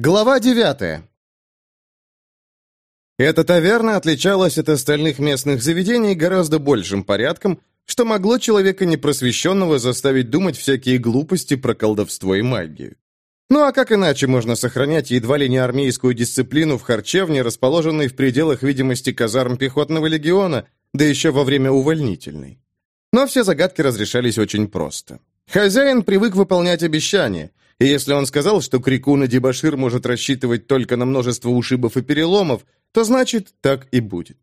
Глава девятая. Эта таверна отличалась от остальных местных заведений гораздо большим порядком, что могло человека непросвещенного заставить думать всякие глупости про колдовство и магию. Ну а как иначе можно сохранять едва ли не армейскую дисциплину в харчевне, расположенной в пределах видимости казарм пехотного легиона, да еще во время увольнительной? Но все загадки разрешались очень просто. Хозяин привык выполнять обещания, и если он сказал, что Крикун и Дебашир может рассчитывать только на множество ушибов и переломов, то значит, так и будет.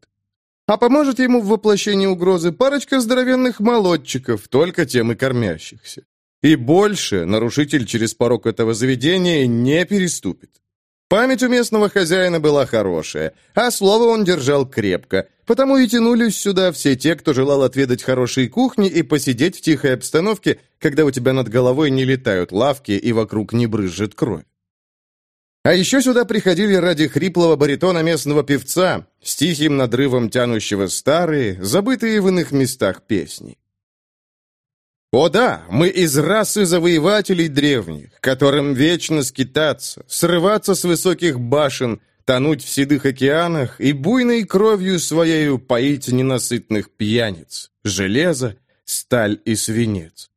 А поможет ему в воплощении угрозы парочка здоровенных молодчиков, только тем и кормящихся. И больше нарушитель через порог этого заведения не переступит. Память у местного хозяина была хорошая, а слово он держал крепко, потому и тянулись сюда все те, кто желал отведать хорошей кухни и посидеть в тихой обстановке, когда у тебя над головой не летают лавки и вокруг не брызжет кровь. А еще сюда приходили ради хриплого баритона местного певца, с тихим надрывом тянущего старые, забытые в иных местах песни. О да, мы из расы завоевателей древних, которым вечно скитаться, срываться с высоких башен, тонуть в седых океанах и буйной кровью своею поить ненасытных пьяниц, железо, сталь и свинец.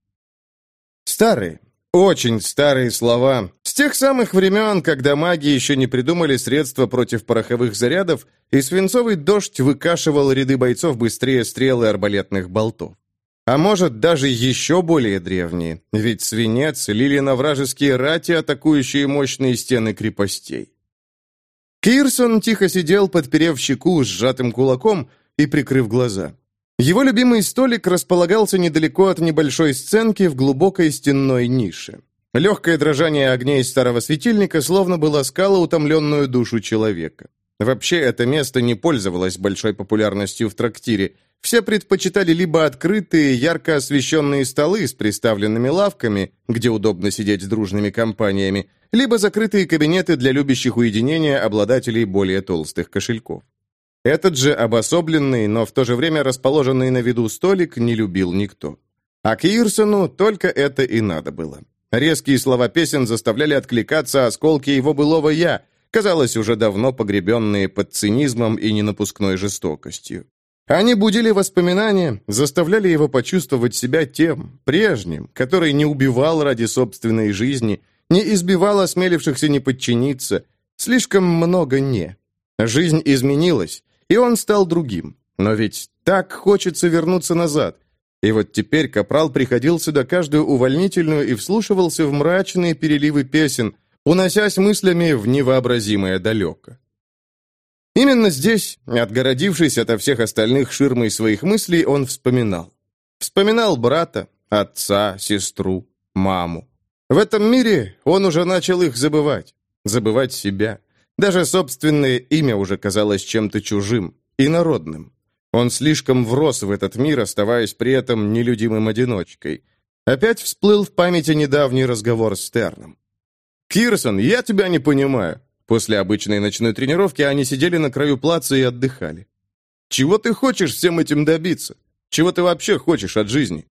Старые, очень старые слова, с тех самых времен, когда маги еще не придумали средства против пороховых зарядов, и свинцовый дождь выкашивал ряды бойцов быстрее стрелы арбалетных болтов. А может, даже еще более древние, ведь свинец лили на вражеские рати, атакующие мощные стены крепостей. Кирсон тихо сидел, подперев щеку сжатым кулаком и прикрыв глаза. Его любимый столик располагался недалеко от небольшой сценки в глубокой стенной нише. Легкое дрожание огней старого светильника словно бы ласкало утомленную душу человека. Вообще, это место не пользовалось большой популярностью в трактире – все предпочитали либо открытые, ярко освещенные столы с приставленными лавками, где удобно сидеть с дружными компаниями, либо закрытые кабинеты для любящих уединения обладателей более толстых кошельков. Этот же обособленный, но в то же время расположенный на виду столик не любил никто. А Кирсону только это и надо было. Резкие слова песен заставляли откликаться осколки его былого «я», казалось, уже давно погребенные под цинизмом и ненапускной жестокостью. Они будили воспоминания, заставляли его почувствовать себя тем, прежним, который не убивал ради собственной жизни, не избивал осмелившихся не подчиниться. Слишком много «не». Жизнь изменилась, и он стал другим. Но ведь так хочется вернуться назад. И вот теперь Капрал приходил сюда каждую увольнительную и вслушивался в мрачные переливы песен, уносясь мыслями в невообразимое далеко. Именно здесь, отгородившись ото всех остальных ширмой своих мыслей, он вспоминал. Вспоминал брата, отца, сестру, маму. В этом мире он уже начал их забывать, забывать себя. Даже собственное имя уже казалось чем-то чужим, инородным. Он слишком врос в этот мир, оставаясь при этом нелюдимым одиночкой. Опять всплыл в памяти недавний разговор с Терном. «Кирсон, я тебя не понимаю. После обычной ночной тренировки они сидели на краю плаца и отдыхали. «Чего ты хочешь всем этим добиться? Чего ты вообще хочешь от жизни?»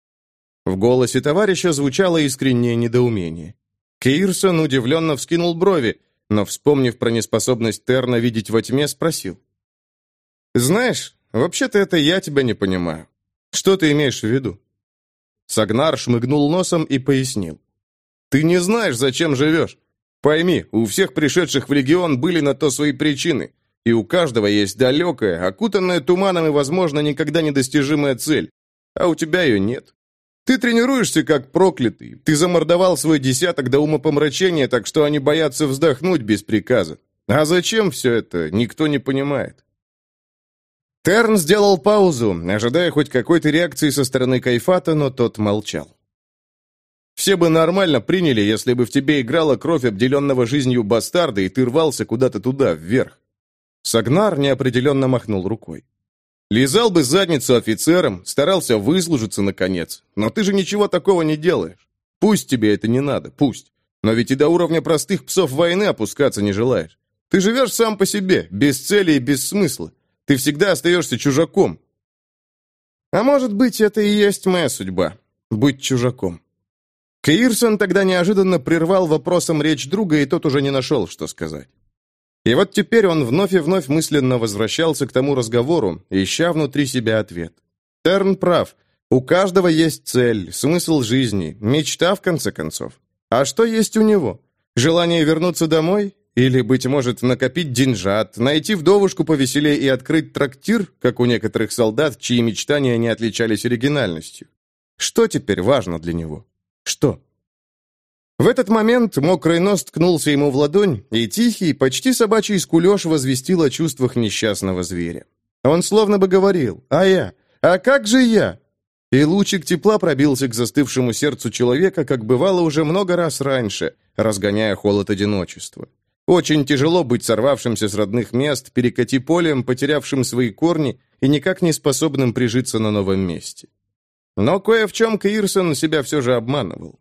В голосе товарища звучало искреннее недоумение. Кирсон удивленно вскинул брови, но, вспомнив про неспособность Терна видеть во тьме, спросил. «Знаешь, вообще-то это я тебя не понимаю. Что ты имеешь в виду?» Сагнар шмыгнул носом и пояснил. «Ты не знаешь, зачем живешь. Пойми, у всех пришедших в легион были на то свои причины, и у каждого есть далекая, окутанная туманом и, возможно, никогда недостижимая цель, а у тебя ее нет. Ты тренируешься как проклятый, ты замордовал свой десяток до умопомрачения, так что они боятся вздохнуть без приказа. А зачем все это, никто не понимает. Терн сделал паузу, ожидая хоть какой-то реакции со стороны Кайфата, но тот молчал. Все бы нормально приняли, если бы в тебе играла кровь обделенного жизнью бастарда, и ты рвался куда-то туда, вверх. Сагнар неопределенно махнул рукой. Лизал бы задницу офицерам, старался выслужиться наконец. Но ты же ничего такого не делаешь. Пусть тебе это не надо, пусть. Но ведь и до уровня простых псов войны опускаться не желаешь. Ты живешь сам по себе, без цели и без смысла. Ты всегда остаешься чужаком. А может быть, это и есть моя судьба — быть чужаком. Кирсон тогда неожиданно прервал вопросом речь друга, и тот уже не нашел, что сказать. И вот теперь он вновь и вновь мысленно возвращался к тому разговору, ища внутри себя ответ. Терн прав. У каждого есть цель, смысл жизни, мечта, в конце концов. А что есть у него? Желание вернуться домой? Или, быть может, накопить деньжат, найти вдовушку повеселее и открыть трактир, как у некоторых солдат, чьи мечтания не отличались оригинальностью? Что теперь важно для него? Что? В этот момент мокрый нос ткнулся ему в ладонь, и тихий, почти собачий скулеж возвестил о чувствах несчастного зверя. Он словно бы говорил «А я? А как же я?» И лучик тепла пробился к застывшему сердцу человека, как бывало уже много раз раньше, разгоняя холод одиночества. Очень тяжело быть сорвавшимся с родных мест, перекати полем, потерявшим свои корни и никак не способным прижиться на новом месте. Но кое в чем Кирсон себя все же обманывал.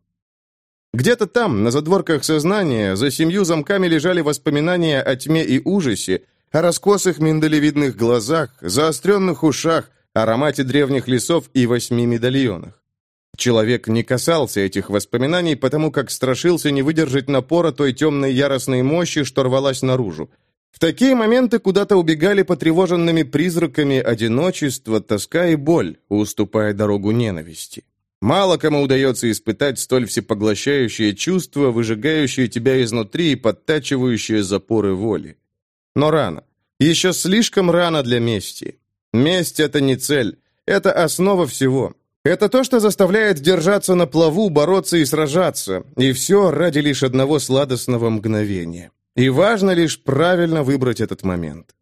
Где-то там, на задворках сознания, за семью замками лежали воспоминания о тьме и ужасе, о раскосых миндалевидных глазах, заостренных ушах, аромате древних лесов и восьми медальонах. Человек не касался этих воспоминаний, потому как страшился не выдержать напора той темной яростной мощи, что рвалась наружу. В такие моменты куда-то убегали потревоженными призраками одиночество, тоска и боль, уступая дорогу ненависти. Мало кому удается испытать столь всепоглощающее чувство, выжигающее тебя изнутри и подтачивающее запоры воли. Но рано. Еще слишком рано для мести. Месть — это не цель. Это основа всего. Это то, что заставляет держаться на плаву, бороться и сражаться. И все ради лишь одного сладостного мгновения. И важно лишь правильно выбрать этот момент.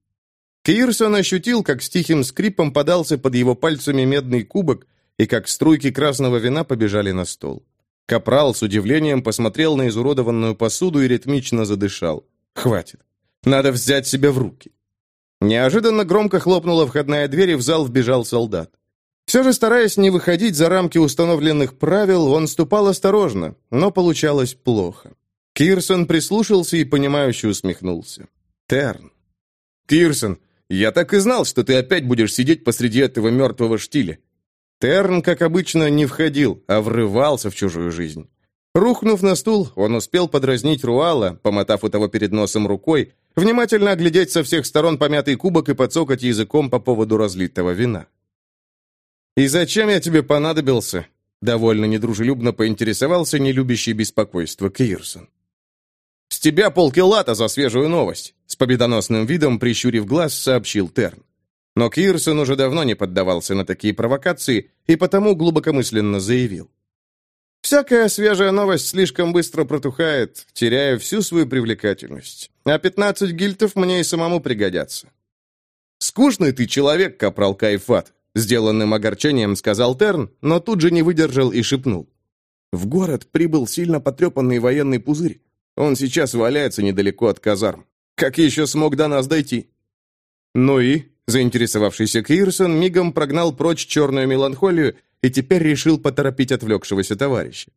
Кирсон ощутил, как с тихим скрипом подался под его пальцами медный кубок, и как струйки красного вина побежали на стол. Капрал с удивлением посмотрел на изуродованную посуду и ритмично задышал. «Хватит. Надо взять себя в руки». Неожиданно громко хлопнула входная дверь, и в зал вбежал солдат. Все же, стараясь не выходить за рамки установленных правил, он ступал осторожно, но получалось плохо. Кирсон прислушался и, понимающе усмехнулся. «Терн». «Кирсон, я так и знал, что ты опять будешь сидеть посреди этого мертвого штиля. Терн, как обычно, не входил, а врывался в чужую жизнь. Рухнув на стул, он успел подразнить Руала, помотав у того перед носом рукой, внимательно оглядеть со всех сторон помятый кубок и подсокать языком по поводу разлитого вина. «И зачем я тебе понадобился?» Довольно недружелюбно поинтересовался нелюбящий беспокойство Кирсон. «С тебя полкилата за свежую новость», с победоносным видом, прищурив глаз, сообщил Терн. Но Кирсон уже давно не поддавался на такие провокации и потому глубокомысленно заявил. «Всякая свежая новость слишком быстро протухает, теряя всю свою привлекательность. А 15 гильтов мне и самому пригодятся». «Скучный ты человек, капрал Кайфат», — сделанным огорчением сказал Терн, но тут же не выдержал и шепнул. «В город прибыл сильно потрепанный военный пузырь. Он сейчас валяется недалеко от казарм. Как еще смог до нас дойти?» «Ну и?» Заинтересовавшийся Кирсон мигом прогнал прочь черную меланхолию и теперь решил поторопить отвлекшегося товарища.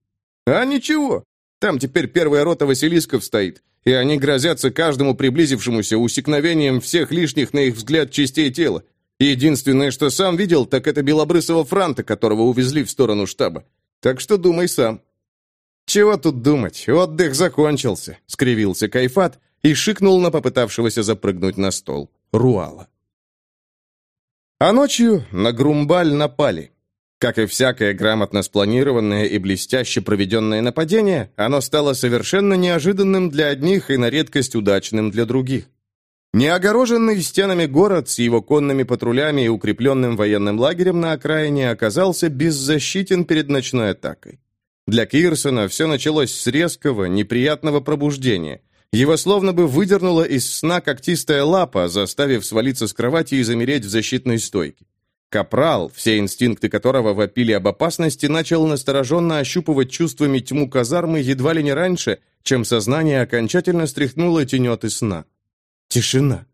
«А ничего, там теперь первая рота Василисков стоит, и они грозятся каждому приблизившемуся усекновением всех лишних, на их взгляд, частей тела. Единственное, что сам видел, так это белобрысого франта, которого увезли в сторону штаба. Так что думай сам». «Чего тут думать? Отдых закончился», — скривился Кайфат и шикнул на попытавшегося запрыгнуть на стол Руала. А ночью на Грумбаль напали. Как и всякое грамотно спланированное и блестяще проведенное нападение, оно стало совершенно неожиданным для одних и на редкость удачным для других. Неогороженный стенами город с его конными патрулями и укрепленным военным лагерем на окраине оказался беззащитен перед ночной атакой. Для Кирсона все началось с резкого, неприятного пробуждения – его словно бы выдернула из сна когтистая лапа, заставив свалиться с кровати и замереть в защитной стойке. Капрал, все инстинкты которого вопили об опасности, начал настороженно ощупывать чувствами тьму казармы едва ли не раньше, чем сознание окончательно стряхнуло тенеты сна. Тишина.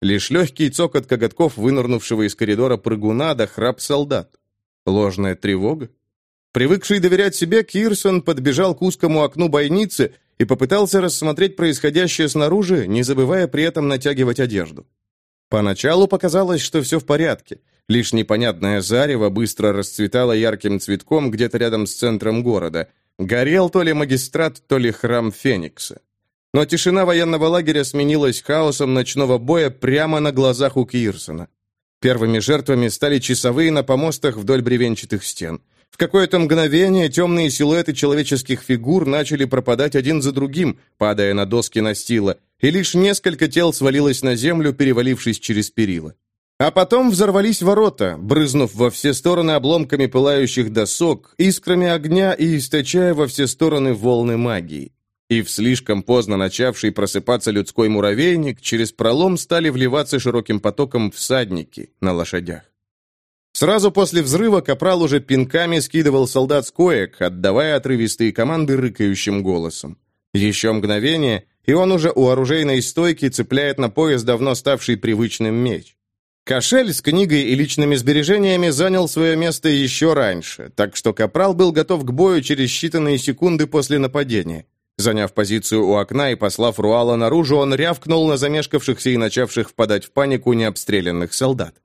Лишь легкий цокот коготков, вынырнувшего из коридора прыгуна, да храп солдат. Ложная тревога? Привыкший доверять себе, Кирсон подбежал к узкому окну бойницы и попытался рассмотреть происходящее снаружи, не забывая при этом натягивать одежду. Поначалу показалось, что все в порядке. Лишь непонятное зарево быстро расцветало ярким цветком где-то рядом с центром города. Горел то ли магистрат, то ли храм Феникса. Но тишина военного лагеря сменилась хаосом ночного боя прямо на глазах у Кирсона. Первыми жертвами стали часовые на помостах вдоль бревенчатых стен. В какое-то мгновение темные силуэты человеческих фигур начали пропадать один за другим, падая на доски настила, и лишь несколько тел свалилось на землю, перевалившись через перила. А потом взорвались ворота, брызнув во все стороны обломками пылающих досок, искрами огня и источая во все стороны волны магии и в слишком поздно начавший просыпаться людской муравейник через пролом стали вливаться широким потоком всадники на лошадях. Сразу после взрыва капрал уже пинками скидывал солдат с коек, отдавая отрывистые команды рыкающим голосом. Еще мгновение, и он уже у оружейной стойки цепляет на пояс давно ставший привычным меч. Кошель с книгой и личными сбережениями занял свое место еще раньше, так что Капрал был готов к бою через считанные секунды после нападения. Заняв позицию у окна и послав Руала наружу, он рявкнул на замешкавшихся и начавших впадать в панику необстрелянных солдат.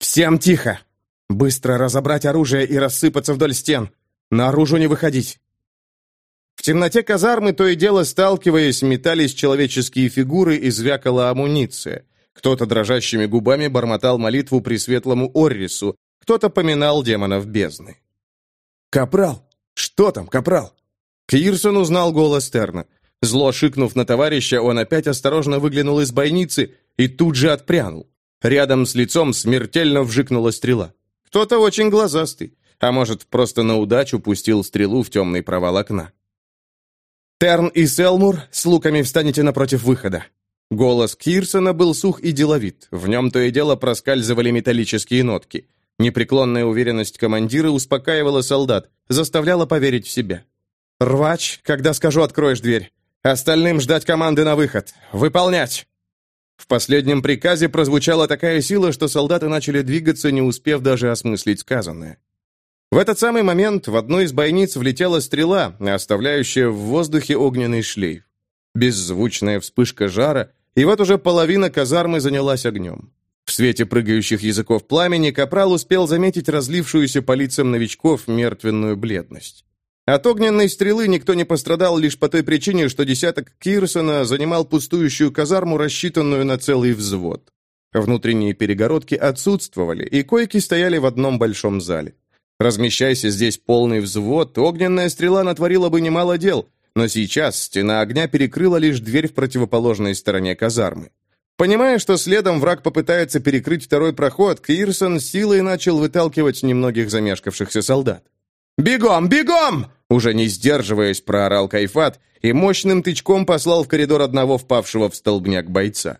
«Всем тихо! Быстро разобрать оружие и рассыпаться вдоль стен! Наружу не выходить!» В темноте казармы, то и дело сталкиваясь, метались человеческие фигуры и звякала амуниция. Кто-то дрожащими губами бормотал молитву Пресветлому Оррису, кто-то поминал демонов бездны. «Капрал! Что там, капрал?» Кирсон узнал голос Терна. Зло шикнув на товарища, он опять осторожно выглянул из бойницы и тут же отпрянул. Рядом с лицом смертельно вжикнула стрела. Кто-то очень глазастый, а может, просто на удачу пустил стрелу в темный провал окна. «Терн и Селмур, с луками встанете напротив выхода». Голос Кирсона был сух и деловит, в нем то и дело проскальзывали металлические нотки. Непреклонная уверенность командира успокаивала солдат, заставляла поверить в себя. «Рвач, когда скажу, откроешь дверь. Остальным ждать команды на выход. Выполнять!» В последнем приказе прозвучала такая сила, что солдаты начали двигаться, не успев даже осмыслить сказанное. В этот самый момент в одну из бойниц влетела стрела, оставляющая в воздухе огненный шлейф. Беззвучная вспышка жара, и вот уже половина казармы занялась огнем. В свете прыгающих языков пламени Капрал успел заметить разлившуюся по лицам новичков мертвенную бледность. От огненной стрелы никто не пострадал лишь по той причине, что десяток Кирсона занимал пустующую казарму, рассчитанную на целый взвод. Внутренние перегородки отсутствовали, и койки стояли в одном большом зале. Размещайся здесь полный взвод, огненная стрела натворила бы немало дел, но сейчас стена огня перекрыла лишь дверь в противоположной стороне казармы. Понимая, что следом враг попытается перекрыть второй проход, Кирсон силой начал выталкивать немногих замешкавшихся солдат. «Бегом, бегом!» Уже не сдерживаясь, проорал Кайфат и мощным тычком послал в коридор одного впавшего в столбняк бойца.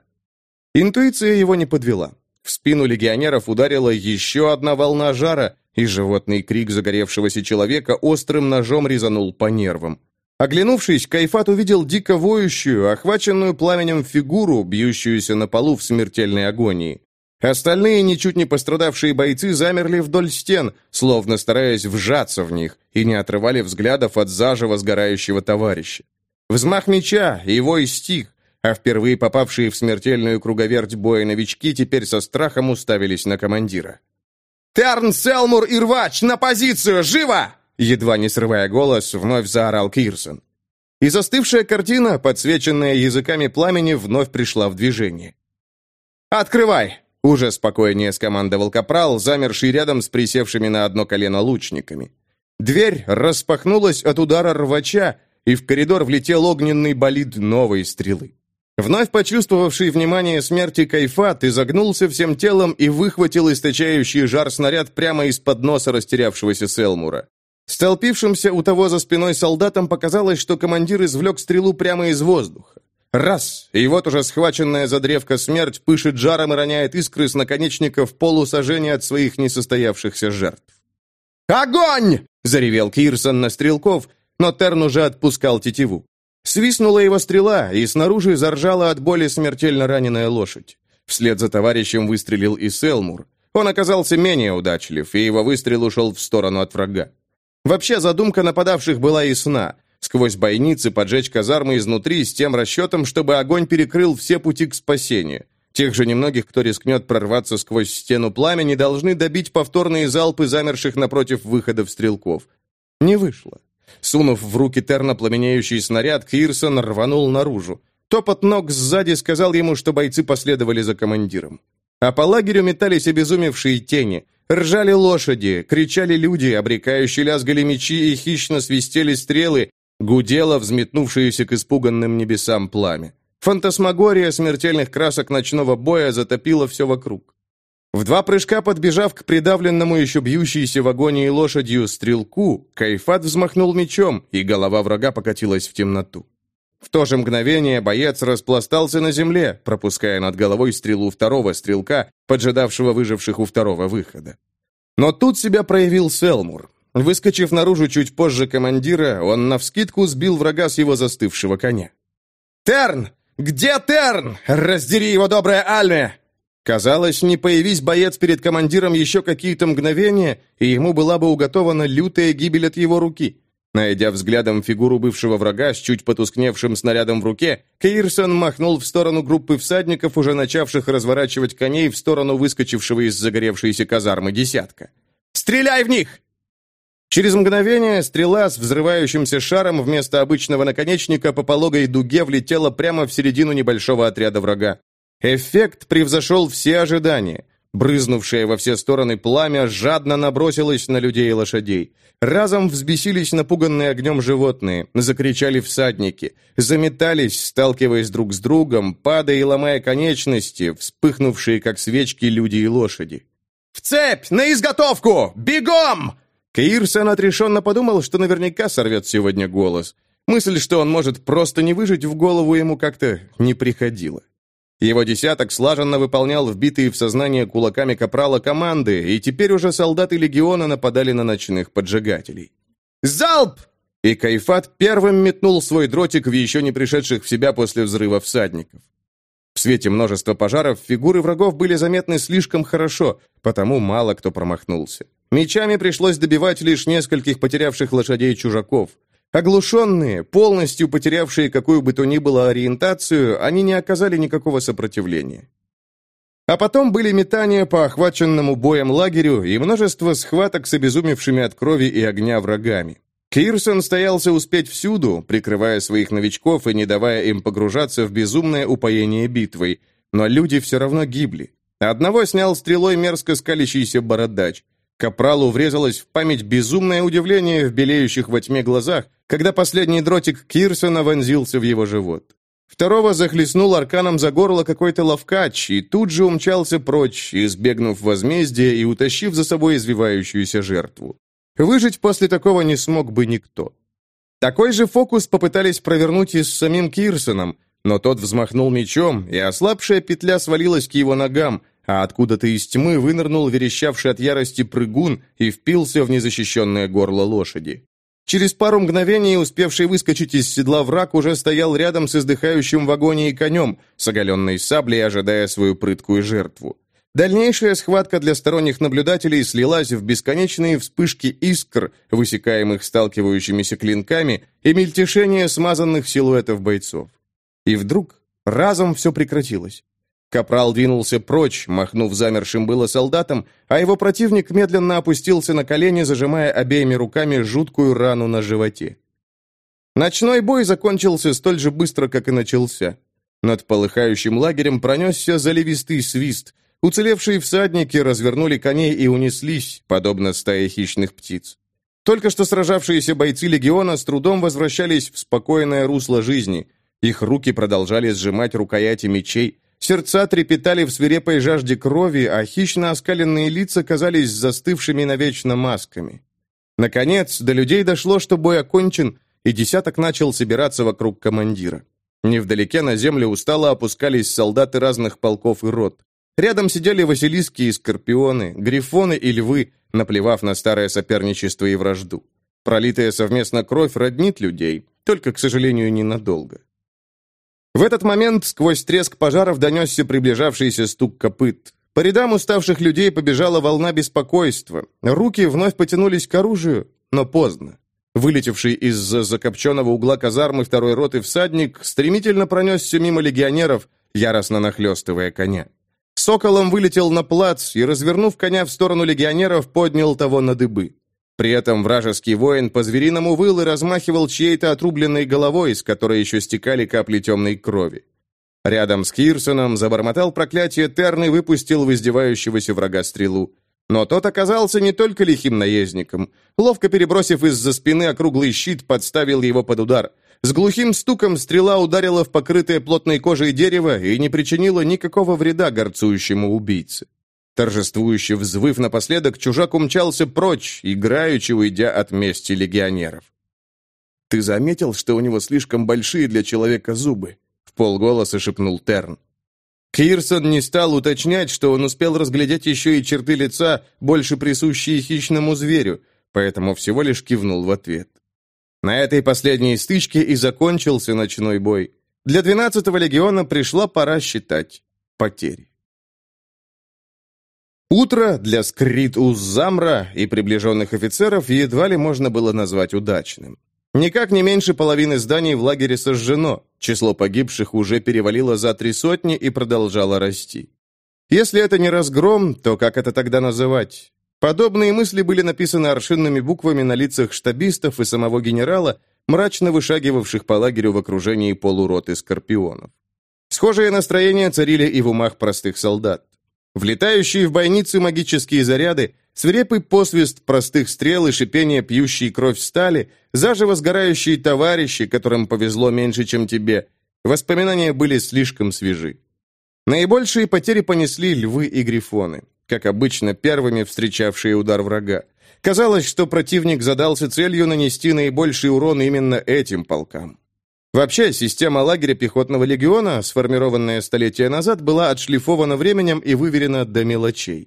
Интуиция его не подвела. В спину легионеров ударила еще одна волна жара, и животный крик загоревшегося человека острым ножом резанул по нервам. Оглянувшись, Кайфат увидел дико воющую, охваченную пламенем фигуру, бьющуюся на полу в смертельной агонии. Остальные, ничуть не пострадавшие бойцы, замерли вдоль стен, словно стараясь вжаться в них, и не отрывали взглядов от заживо сгорающего товарища. Взмах меча, его и стих, а впервые попавшие в смертельную круговерть боя новички теперь со страхом уставились на командира. «Терн, Селмур и Рвач, на позицию! Живо!» Едва не срывая голос, вновь заорал Кирсон. И застывшая картина, подсвеченная языками пламени, вновь пришла в движение. «Открывай!» Уже спокойнее скомандовал капрал, замерший рядом с присевшими на одно колено лучниками. Дверь распахнулась от удара рвача, и в коридор влетел огненный болид новой стрелы. Вновь почувствовавший внимание смерти Кайфат изогнулся всем телом и выхватил источающий жар снаряд прямо из-под носа растерявшегося Селмура. Столпившимся у того за спиной солдатам показалось, что командир извлек стрелу прямо из воздуха. Раз, и вот уже схваченная за древко смерть пышет жаром и роняет искры с наконечников полусажения от своих несостоявшихся жертв. «Огонь!» — заревел Кирсон на стрелков, но Терн уже отпускал тетиву. Свистнула его стрела, и снаружи заржала от боли смертельно раненая лошадь. Вслед за товарищем выстрелил и Селмур. Он оказался менее удачлив, и его выстрел ушел в сторону от врага. Вообще задумка нападавших была ясна сквозь бойницы поджечь казармы изнутри с тем расчетом, чтобы огонь перекрыл все пути к спасению. Тех же немногих, кто рискнет прорваться сквозь стену пламени, должны добить повторные залпы замерших напротив выходов стрелков. Не вышло. Сунув в руки терно пламенеющий снаряд, Кирсон рванул наружу. Топот ног сзади сказал ему, что бойцы последовали за командиром. А по лагерю метались обезумевшие тени. Ржали лошади, кричали люди, обрекающие лязгали мечи и хищно свистели стрелы, гудело взметнувшееся к испуганным небесам пламя. Фантасмагория смертельных красок ночного боя затопила все вокруг. В два прыжка подбежав к придавленному еще бьющейся в агонии лошадью стрелку, Кайфат взмахнул мечом, и голова врага покатилась в темноту. В то же мгновение боец распластался на земле, пропуская над головой стрелу второго стрелка, поджидавшего выживших у второго выхода. Но тут себя проявил Селмур. Выскочив наружу чуть позже командира, он навскидку сбил врага с его застывшего коня. «Терн! Где Терн? Раздери его, добрая Альме!» Казалось, не появись боец перед командиром еще какие-то мгновения, и ему была бы уготована лютая гибель от его руки. Найдя взглядом фигуру бывшего врага с чуть потускневшим снарядом в руке, Кейрсон махнул в сторону группы всадников, уже начавших разворачивать коней в сторону выскочившего из загоревшейся казармы десятка. «Стреляй в них!» Через мгновение стрела с взрывающимся шаром вместо обычного наконечника по пологой дуге влетела прямо в середину небольшого отряда врага. Эффект превзошел все ожидания. Брызнувшее во все стороны пламя жадно набросилось на людей и лошадей. Разом взбесились напуганные огнем животные, закричали всадники, заметались, сталкиваясь друг с другом, падая и ломая конечности, вспыхнувшие, как свечки, люди и лошади. «В цепь! На изготовку! Бегом!» Кирсон отрешенно подумал, что наверняка сорвет сегодня голос. Мысль, что он может просто не выжить в голову, ему как-то не приходила. Его десяток слаженно выполнял вбитые в сознание кулаками капрала команды, и теперь уже солдаты легиона нападали на ночных поджигателей. «Залп!» И Кайфат первым метнул свой дротик в еще не пришедших в себя после взрыва всадников. В свете множества пожаров фигуры врагов были заметны слишком хорошо, потому мало кто промахнулся. Мечами пришлось добивать лишь нескольких потерявших лошадей чужаков. Оглушенные, полностью потерявшие какую бы то ни было ориентацию, они не оказали никакого сопротивления. А потом были метания по охваченному боем лагерю и множество схваток с обезумевшими от крови и огня врагами. Кирсон стоялся успеть всюду, прикрывая своих новичков и не давая им погружаться в безумное упоение битвой, но люди все равно гибли. Одного снял стрелой мерзко скалящийся бородач. Капралу врезалось в память безумное удивление в белеющих во тьме глазах, когда последний дротик Кирсона вонзился в его живот. Второго захлестнул арканом за горло какой-то ловкач и тут же умчался прочь, избегнув возмездия и утащив за собой извивающуюся жертву. Выжить после такого не смог бы никто. Такой же фокус попытались провернуть и с самим Кирсоном, но тот взмахнул мечом, и ослабшая петля свалилась к его ногам, а откуда-то из тьмы вынырнул верещавший от ярости прыгун и впился в незащищенное горло лошади. Через пару мгновений успевший выскочить из седла враг уже стоял рядом с издыхающим в агонии конем, с оголенной саблей, ожидая свою прыткую жертву. Дальнейшая схватка для сторонних наблюдателей слилась в бесконечные вспышки искр, высекаемых сталкивающимися клинками, и мельтешение смазанных силуэтов бойцов. И вдруг разом все прекратилось. Капрал двинулся прочь, махнув замершим было солдатом, а его противник медленно опустился на колени, зажимая обеими руками жуткую рану на животе. Ночной бой закончился столь же быстро, как и начался. Над полыхающим лагерем пронесся заливистый свист. Уцелевшие всадники развернули коней и унеслись, подобно стае хищных птиц. Только что сражавшиеся бойцы легиона с трудом возвращались в спокойное русло жизни. Их руки продолжали сжимать рукояти мечей, Сердца трепетали в свирепой жажде крови, а хищно оскаленные лица казались застывшими навечно масками. Наконец, до людей дошло, что бой окончен, и десяток начал собираться вокруг командира. Невдалеке на землю устало опускались солдаты разных полков и рот. Рядом сидели василиски и скорпионы, грифоны и львы, наплевав на старое соперничество и вражду. Пролитая совместно кровь роднит людей, только, к сожалению, ненадолго. В этот момент сквозь треск пожаров донесся приближавшийся стук копыт. По рядам уставших людей побежала волна беспокойства. Руки вновь потянулись к оружию, но поздно. Вылетевший из-за закопченного угла казармы второй роты всадник стремительно пронесся мимо легионеров, яростно нахлестывая коня. Соколом вылетел на плац и, развернув коня в сторону легионеров, поднял того на дыбы. При этом вражеский воин по-звериному выл и размахивал чьей-то отрубленной головой, из которой еще стекали капли темной крови. Рядом с Кирсоном забормотал проклятие Терн и выпустил в издевающегося врага стрелу. Но тот оказался не только лихим наездником. Ловко перебросив из-за спины округлый щит, подставил его под удар. С глухим стуком стрела ударила в покрытое плотной кожей дерево и не причинила никакого вреда горцующему убийце. Торжествующе взвыв напоследок, чужак умчался прочь, играючи уйдя от мести легионеров. «Ты заметил, что у него слишком большие для человека зубы?» — в полголоса шепнул Терн. Кирсон не стал уточнять, что он успел разглядеть еще и черты лица, больше присущие хищному зверю, поэтому всего лишь кивнул в ответ. На этой последней стычке и закончился ночной бой. Для 12-го легиона пришла пора считать потери. Утро для Скрит-Уз-Замра и приближенных офицеров едва ли можно было назвать удачным. Никак не меньше половины зданий в лагере сожжено, число погибших уже перевалило за три сотни и продолжало расти. Если это не разгром, то как это тогда называть? Подобные мысли были написаны аршинными буквами на лицах штабистов и самого генерала, мрачно вышагивавших по лагерю в окружении полуроты скорпионов. Схожие настроения царили и в умах простых солдат. Влетающие в бойницы магические заряды, свирепый посвист простых стрел и шипение пьющей кровь стали, заживо сгорающие товарищи, которым повезло меньше, чем тебе. Воспоминания были слишком свежи. Наибольшие потери понесли львы и грифоны, как обычно первыми встречавшие удар врага. Казалось, что противник задался целью нанести наибольший урон именно этим полкам. Вообще, система лагеря пехотного легиона, сформированная столетия назад, была отшлифована временем и выверена до мелочей.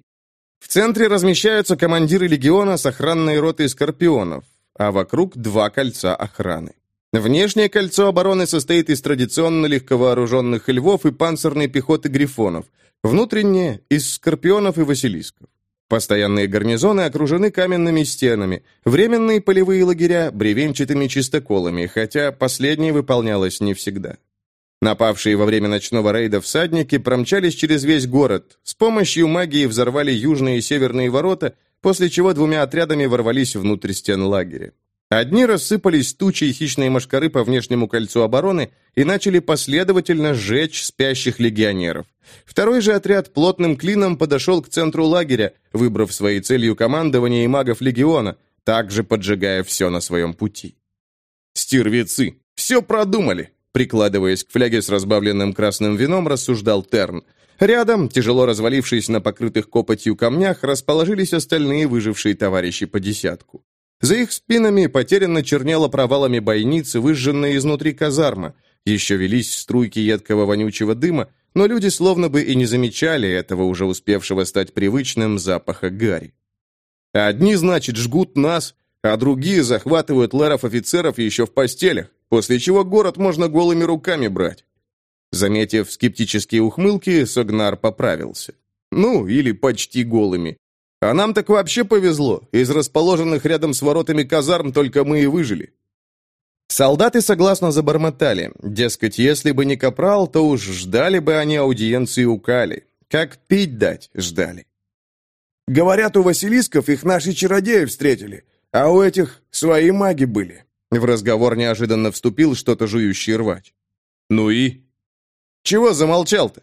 В центре размещаются командиры легиона с охранной ротой скорпионов, а вокруг два кольца охраны. Внешнее кольцо обороны состоит из традиционно легковооруженных львов и панцирной пехоты грифонов, внутреннее – из скорпионов и василисков. Постоянные гарнизоны окружены каменными стенами, временные полевые лагеря – бревенчатыми чистоколами, хотя последнее выполнялось не всегда. Напавшие во время ночного рейда всадники промчались через весь город, с помощью магии взорвали южные и северные ворота, после чего двумя отрядами ворвались внутрь стен лагеря. Одни рассыпались тучей хищной мошкары по внешнему кольцу обороны и начали последовательно сжечь спящих легионеров. Второй же отряд плотным клином подошел к центру лагеря, выбрав своей целью командование и магов легиона, также поджигая все на своем пути. «Стервецы! Все продумали!» Прикладываясь к фляге с разбавленным красным вином, рассуждал Терн. Рядом, тяжело развалившись на покрытых копотью камнях, расположились остальные выжившие товарищи по десятку. За их спинами потерянно чернела провалами бойницы, выжженная изнутри казарма. Еще велись струйки едкого вонючего дыма, но люди словно бы и не замечали этого уже успевшего стать привычным запаха гари. Одни, значит, жгут нас, а другие захватывают лэров-офицеров еще в постелях, после чего город можно голыми руками брать. Заметив скептические ухмылки, Согнар поправился. Ну, или почти голыми. А нам так вообще повезло. Из расположенных рядом с воротами казарм только мы и выжили. Солдаты согласно забормотали. Дескать, если бы не капрал, то уж ждали бы они аудиенции у Кали. Как пить дать ждали. Говорят, у Василисков их наши чародеи встретили, а у этих свои маги были. В разговор неожиданно вступил что-то жующий рвач. Ну и? Чего замолчал-то?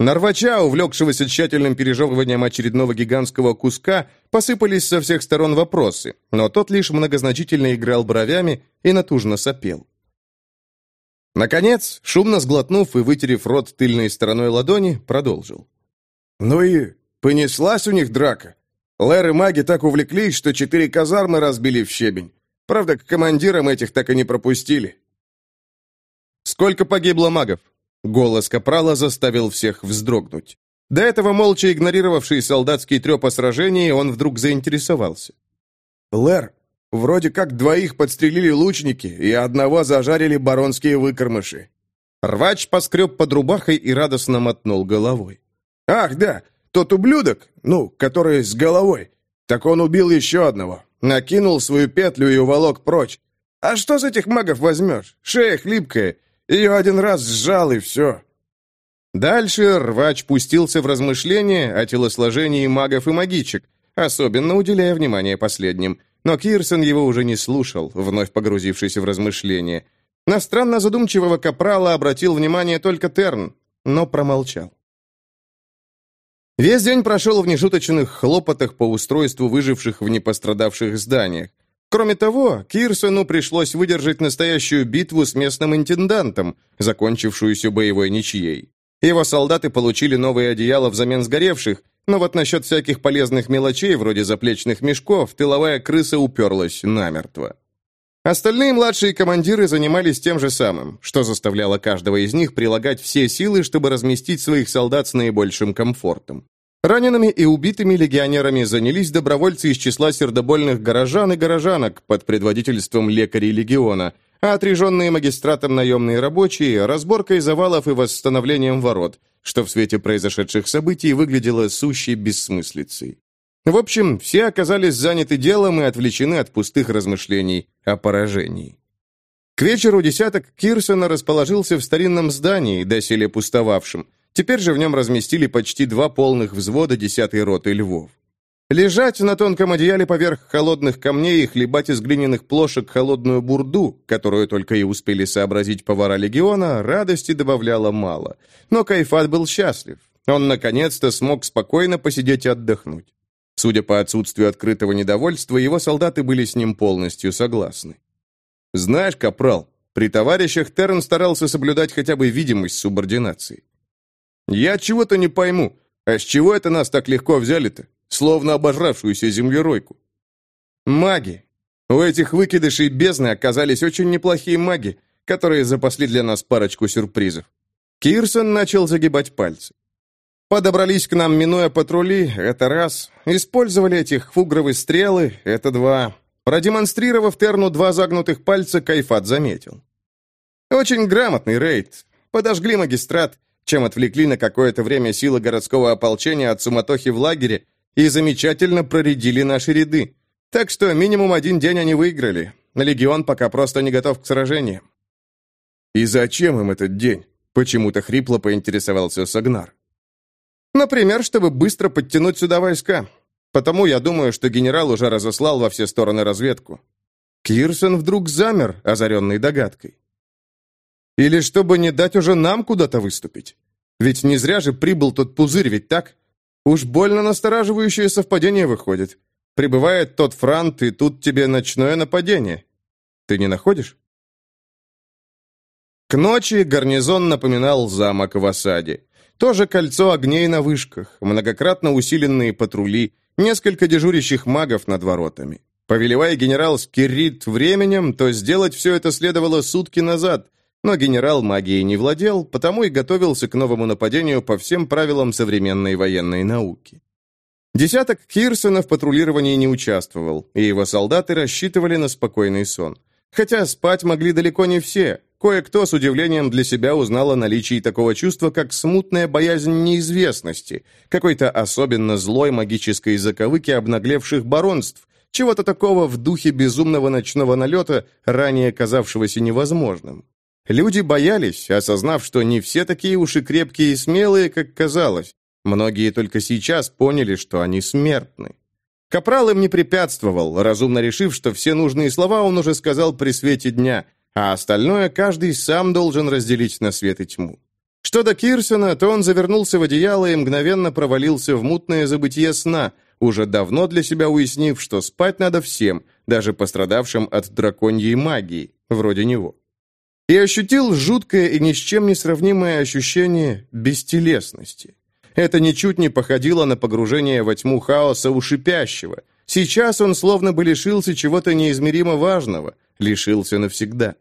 Нарвача, увлекшегося тщательным пережевыванием очередного гигантского куска, посыпались со всех сторон вопросы, но тот лишь многозначительно играл бровями и натужно сопел. Наконец, шумно сглотнув и вытерев рот тыльной стороной ладони, продолжил. «Ну и понеслась у них драка. Лэр и маги так увлеклись, что четыре казармы разбили в щебень. Правда, к командирам этих так и не пропустили». «Сколько погибло магов?» Голос Капрала заставил всех вздрогнуть. До этого молча игнорировавший солдатский треп о сражении, он вдруг заинтересовался. «Лэр, вроде как двоих подстрелили лучники, и одного зажарили баронские выкормыши». Рвач поскреб под рубахой и радостно мотнул головой. «Ах, да, тот ублюдок, ну, который с головой. Так он убил еще одного, накинул свою петлю и уволок прочь. А что с этих магов возьмешь? Шея хлипкая, ее один раз сжал, и все». Дальше рвач пустился в размышления о телосложении магов и магичек, особенно уделяя внимание последним. Но Кирсон его уже не слушал, вновь погрузившись в размышления. На странно задумчивого капрала обратил внимание только Терн, но промолчал. Весь день прошел в нешуточных хлопотах по устройству выживших в непострадавших зданиях. Кроме того, Кирсону пришлось выдержать настоящую битву с местным интендантом, закончившуюся боевой ничьей. Его солдаты получили новые одеяла взамен сгоревших, но вот насчет всяких полезных мелочей, вроде заплечных мешков, тыловая крыса уперлась намертво. Остальные младшие командиры занимались тем же самым, что заставляло каждого из них прилагать все силы, чтобы разместить своих солдат с наибольшим комфортом. Ранеными и убитыми легионерами занялись добровольцы из числа сердобольных горожан и горожанок под предводительством лекарей легиона, а отряженные магистратом наемные рабочие – разборкой завалов и восстановлением ворот, что в свете произошедших событий выглядело сущей бессмыслицей. В общем, все оказались заняты делом и отвлечены от пустых размышлений о поражении. К вечеру десяток Кирсона расположился в старинном здании, доселе пустовавшем. Теперь же в нем разместили почти два полных взвода десятой роты львов. Лежать на тонком одеяле поверх холодных камней и хлебать из глиняных плошек холодную бурду, которую только и успели сообразить повара легиона, радости добавляло мало. Но Кайфат был счастлив. Он наконец-то смог спокойно посидеть и отдохнуть. Судя по отсутствию открытого недовольства, его солдаты были с ним полностью согласны. «Знаешь, капрал, при товарищах Терн старался соблюдать хотя бы видимость субординации. Я чего-то не пойму, а с чего это нас так легко взяли-то, словно обожравшуюся землеройку? Маги. У этих выкидышей бездны оказались очень неплохие маги, которые запасли для нас парочку сюрпризов. Кирсон начал загибать пальцы. Подобрались к нам, минуя патрули, это раз. Использовали этих фугровые стрелы, это два. Продемонстрировав Терну два загнутых пальца, Кайфат заметил. Очень грамотный рейд. Подожгли магистрат, чем отвлекли на какое-то время силы городского ополчения от суматохи в лагере и замечательно проредили наши ряды. Так что минимум один день они выиграли. Легион пока просто не готов к сражениям. «И зачем им этот день?» — почему-то хрипло поинтересовался Сагнар. Например, чтобы быстро подтянуть сюда войска. Потому я думаю, что генерал уже разослал во все стороны разведку. Кирсон вдруг замер, озаренный догадкой. Или чтобы не дать уже нам куда-то выступить? Ведь не зря же прибыл тот пузырь, ведь так? Уж больно настораживающее совпадение выходит. Прибывает тот франт, и тут тебе ночное нападение. Ты не находишь? К ночи гарнизон напоминал замок в осаде. Тоже кольцо огней на вышках, многократно усиленные патрули, несколько дежурящих магов над воротами. Повелевая генерал Скирит временем, то сделать все это следовало сутки назад, но генерал магией не владел, потому и готовился к новому нападению по всем правилам современной военной науки. Десяток Кирсона в патрулировании не участвовал, и его солдаты рассчитывали на спокойный сон. Хотя спать могли далеко не все, Кое-кто с удивлением для себя узнал о наличии такого чувства, как смутная боязнь неизвестности, какой-то особенно злой магической заковыки обнаглевших баронств, чего-то такого в духе безумного ночного налета, ранее казавшегося невозможным. Люди боялись, осознав, что не все такие уж и крепкие и смелые, как казалось. Многие только сейчас поняли, что они смертны. Капрал им не препятствовал, разумно решив, что все нужные слова он уже сказал при свете дня – а остальное каждый сам должен разделить на свет и тьму. Что до Кирсона, то он завернулся в одеяло и мгновенно провалился в мутное забытие сна, уже давно для себя уяснив, что спать надо всем, даже пострадавшим от драконьей магии, вроде него. И ощутил жуткое и ни с чем не сравнимое ощущение бестелесности. Это ничуть не походило на погружение во тьму хаоса у шипящего. Сейчас он словно бы лишился чего-то неизмеримо важного, лишился навсегда.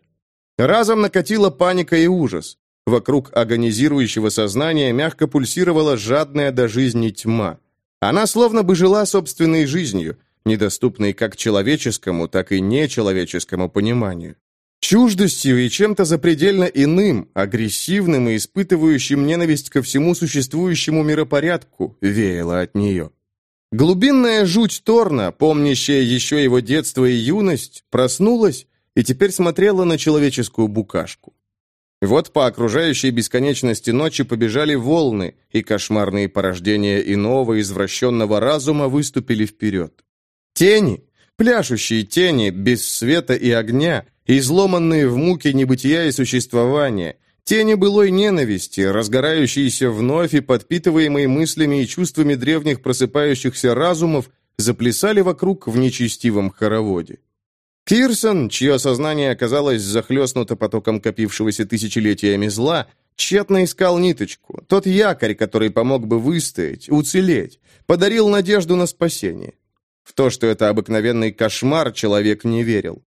Разом накатила паника и ужас. Вокруг агонизирующего сознания мягко пульсировала жадная до жизни тьма. Она словно бы жила собственной жизнью, недоступной как человеческому, так и нечеловеческому пониманию. Чуждостью и чем-то запредельно иным, агрессивным и испытывающим ненависть ко всему существующему миропорядку веяло от нее. Глубинная жуть Торна, помнящая еще его детство и юность, проснулась и теперь смотрела на человеческую букашку. Вот по окружающей бесконечности ночи побежали волны, и кошмарные порождения иного извращенного разума выступили вперед. Тени, пляшущие тени, без света и огня, изломанные в муке небытия и существования, тени былой ненависти, разгорающиеся вновь и подпитываемые мыслями и чувствами древних просыпающихся разумов, заплясали вокруг в нечестивом хороводе. Кирсон, чье сознание оказалось захлестнуто потоком копившегося тысячелетиями зла, тщетно искал ниточку, тот якорь, который помог бы выстоять, уцелеть, подарил надежду на спасение. В то, что это обыкновенный кошмар, человек не верил.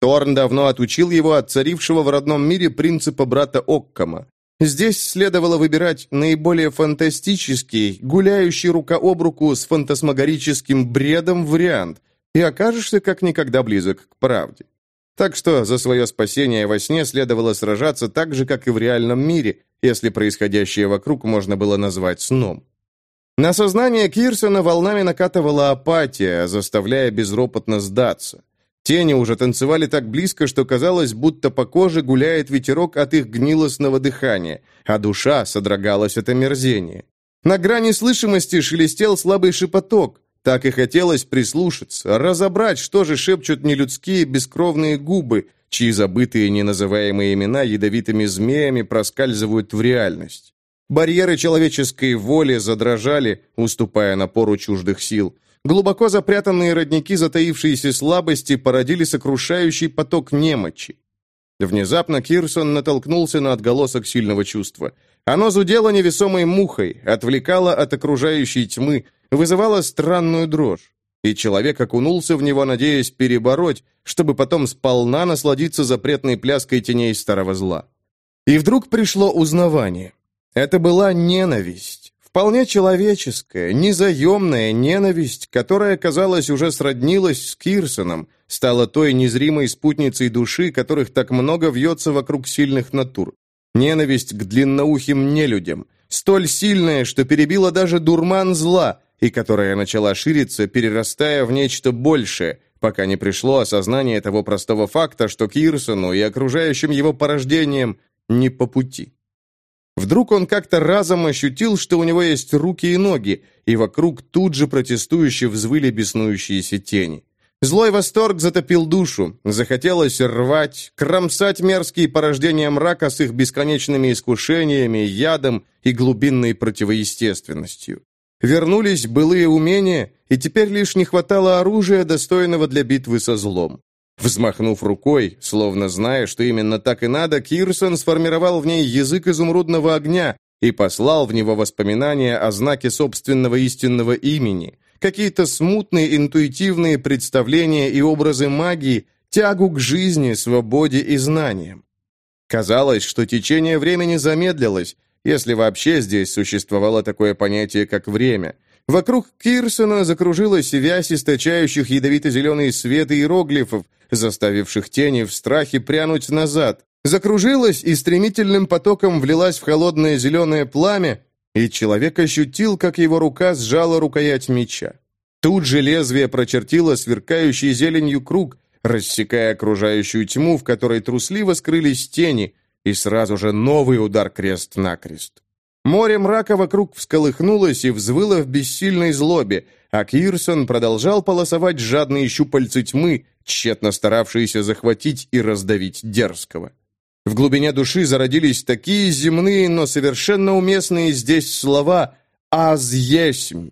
Торн давно отучил его от царившего в родном мире принципа брата Оккама. Здесь следовало выбирать наиболее фантастический, гуляющий рука об руку с фантасмагорическим бредом вариант, и окажешься как никогда близок к правде. Так что за свое спасение во сне следовало сражаться так же, как и в реальном мире, если происходящее вокруг можно было назвать сном. На сознание Кирсона волнами накатывала апатия, заставляя безропотно сдаться. Тени уже танцевали так близко, что казалось, будто по коже гуляет ветерок от их гнилостного дыхания, а душа содрогалась от омерзения. На грани слышимости шелестел слабый шепоток, так и хотелось прислушаться, разобрать, что же шепчут нелюдские бескровные губы, чьи забытые неназываемые имена ядовитыми змеями проскальзывают в реальность. Барьеры человеческой воли задрожали, уступая напору чуждых сил. Глубоко запрятанные родники затаившиеся слабости породили сокрушающий поток немочи. Внезапно Кирсон натолкнулся на отголосок сильного чувства. Оно зудело невесомой мухой, отвлекало от окружающей тьмы, вызывало странную дрожь. И человек окунулся в него, надеясь перебороть, чтобы потом сполна насладиться запретной пляской теней старого зла. И вдруг пришло узнавание. Это была ненависть. Вполне человеческая, незаемная ненависть, которая, казалось, уже сроднилась с Кирсоном, стала той незримой спутницей души, которых так много вьется вокруг сильных натур. Ненависть к длинноухим нелюдям, столь сильная, что перебила даже дурман зла, и которая начала шириться, перерастая в нечто большее, пока не пришло осознание того простого факта, что Кирсону и окружающим его порождениям не по пути. Вдруг он как-то разом ощутил, что у него есть руки и ноги, и вокруг тут же протестующе взвыли беснующиеся тени. Злой восторг затопил душу, захотелось рвать, кромсать мерзкие порождения мрака с их бесконечными искушениями, ядом и глубинной противоестественностью. Вернулись былые умения, и теперь лишь не хватало оружия, достойного для битвы со злом. Взмахнув рукой, словно зная, что именно так и надо, Кирсон сформировал в ней язык изумрудного огня и послал в него воспоминания о знаке собственного истинного имени, какие-то смутные интуитивные представления и образы магии, тягу к жизни, свободе и знаниям. Казалось, что течение времени замедлилось, если вообще здесь существовало такое понятие, как время. Вокруг Кирсона закружилась вязь источающих ядовито-зеленый свет иероглифов, заставивших тени в страхе прянуть назад. Закружилась и стремительным потоком влилась в холодное зеленое пламя, и человек ощутил, как его рука сжала рукоять меча. Тут же лезвие прочертило сверкающий зеленью круг, рассекая окружающую тьму, в которой трусливо скрылись тени, и сразу же новый удар крест-накрест. Море мрака вокруг всколыхнулось и взвыло в бессильной злобе, а Кирсон продолжал полосовать жадные щупальцы тьмы, тщетно старавшиеся захватить и раздавить дерзкого. В глубине души зародились такие земные, но совершенно уместные здесь слова «аз есмь».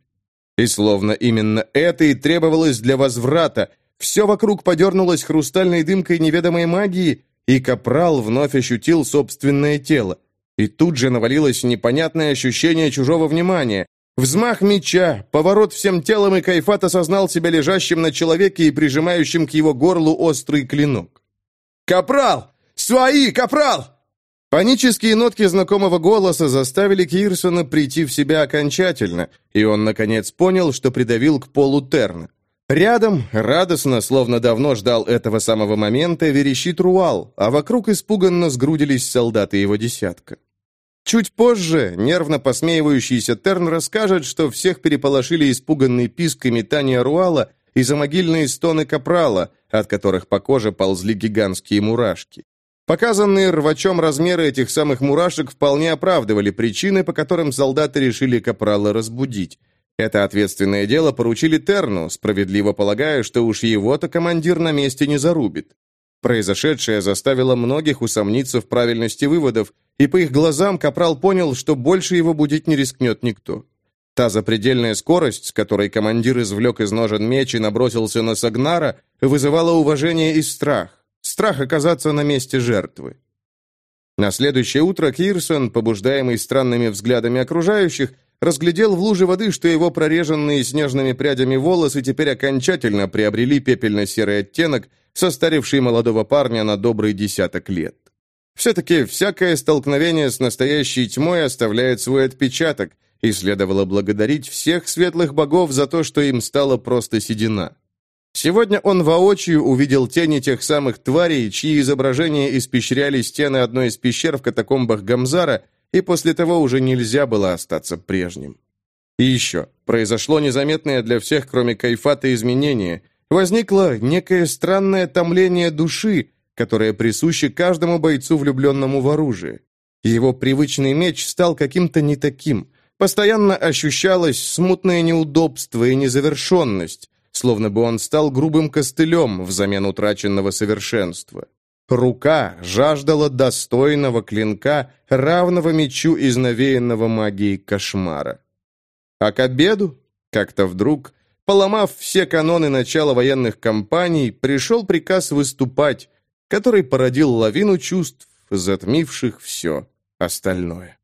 И словно именно это и требовалось для возврата, все вокруг подернулось хрустальной дымкой неведомой магии, и Капрал вновь ощутил собственное тело. И тут же навалилось непонятное ощущение чужого внимания. Взмах меча, поворот всем телом, и Кайфат осознал себя лежащим на человеке и прижимающим к его горлу острый клинок. «Капрал! Свои, капрал!» Панические нотки знакомого голоса заставили Кирсона прийти в себя окончательно, и он, наконец, понял, что придавил к полу Терна. Рядом, радостно, словно давно ждал этого самого момента, верещит Руал, а вокруг испуганно сгрудились солдаты его десятка. Чуть позже нервно посмеивающийся Терн расскажет, что всех переполошили испуганный писк и метание Руала и замогильные стоны Капрала, от которых по коже ползли гигантские мурашки. Показанные рвачом размеры этих самых мурашек вполне оправдывали причины, по которым солдаты решили Капрала разбудить. Это ответственное дело поручили Терну, справедливо полагая, что уж его-то командир на месте не зарубит. Произошедшее заставило многих усомниться в правильности выводов, и по их глазам Капрал понял, что больше его будить не рискнет никто. Та запредельная скорость, с которой командир извлек из ножен меч и набросился на Сагнара, вызывала уважение и страх. Страх оказаться на месте жертвы. На следующее утро Кирсон, побуждаемый странными взглядами окружающих, разглядел в луже воды, что его прореженные снежными прядями волосы теперь окончательно приобрели пепельно-серый оттенок, состаривший молодого парня на добрый десяток лет. Все-таки всякое столкновение с настоящей тьмой оставляет свой отпечаток, и следовало благодарить всех светлых богов за то, что им стала просто седина. Сегодня он воочию увидел тени тех самых тварей, чьи изображения испещряли стены одной из пещер в катакомбах Гамзара, и после того уже нельзя было остаться прежним. И еще, произошло незаметное для всех, кроме Кайфата, изменение. Возникло некое странное томление души, которое присуще каждому бойцу, влюбленному в оружие. Его привычный меч стал каким-то не таким. Постоянно ощущалось смутное неудобство и незавершенность, словно бы он стал грубым костылем взамен утраченного совершенства. Рука жаждала достойного клинка, равного мечу из навеянного магией кошмара. А к обеду, как-то вдруг, поломав все каноны начала военных кампаний, пришел приказ выступать, который породил лавину чувств, затмивших все остальное.